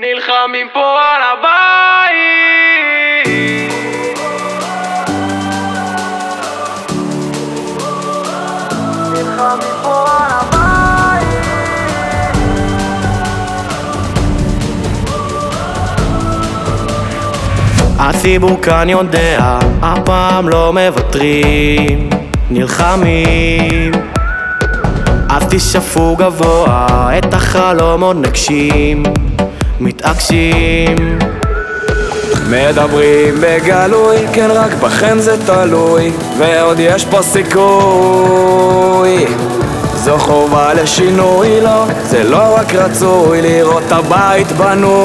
נלחמים פה על הבית. נלחמים פה על הבית. הציבור כאן יודע, הפעם לא מוותרים, נלחמים. אז תשאפו גבוה, את החלומות נגשים, מתעקשים. מדברים בגלוי, כן רק בכם זה תלוי, ועוד יש פה סיכוי. זו חובה לשינוי, לא, זה לא רק רצוי לראות את הבית בנוי.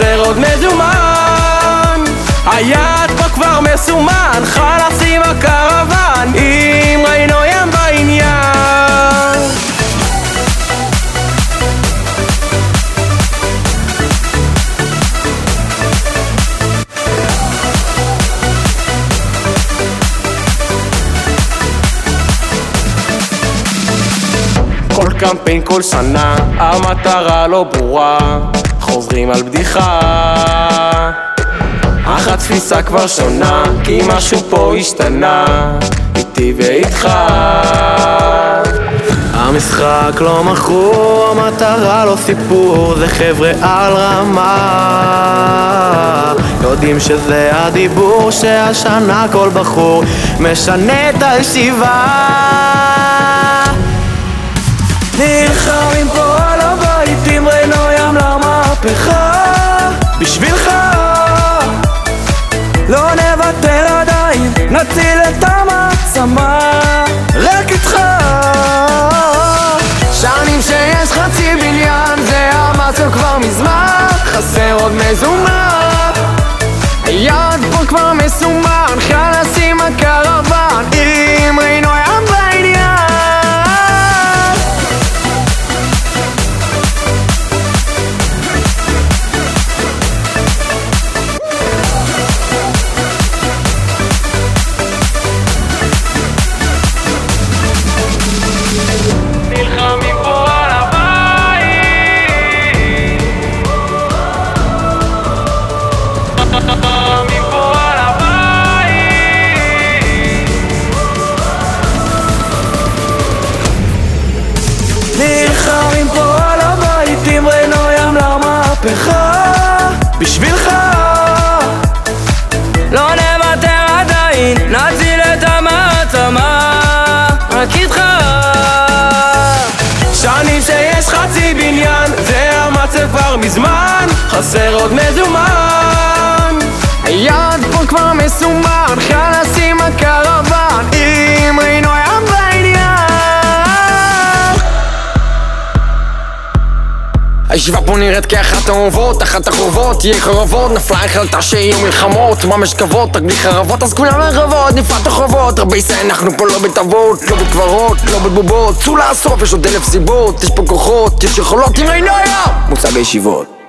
חסר עוד מזומן. היעד פה כבר מסומן חלאס עם הקרוון אם ראינו ים בעניין. כל קמפיין כל שנה, המטרה לא ברורה, חוזרים על בדיחה. אך התפיסה כבר שונה, כי משהו פה השתנה, איתי ואיתך. המשחק לא מכור, המטרה לא סיפור, זה חבר'ה על רמה. יודעים שזה הדיבור, שהשנה כל בחור משנה את הישיבה. נלחמים פה מזמן חסר עוד מזומן היעד פה כבר מסומן כבר מזמן חסר עוד מזומן. היעד פה כבר מסומן חלאס הישיבה פה נראית כאחת האהובות, אחת החורבות, תהיה חרבות, נפלה החלטה שיהיו מלחמות, ממש כבוד, רק בלי חרבות, אז כולם רחבות, נפלט החובות, רבי ישראל, אנחנו פה לא בתוות, לא בקברות, לא בבובות, צאו לאסוף, יש עוד אלף סיבות, יש פה כוחות, יש יכולות, אם ראינו היום! מוצג הישיבות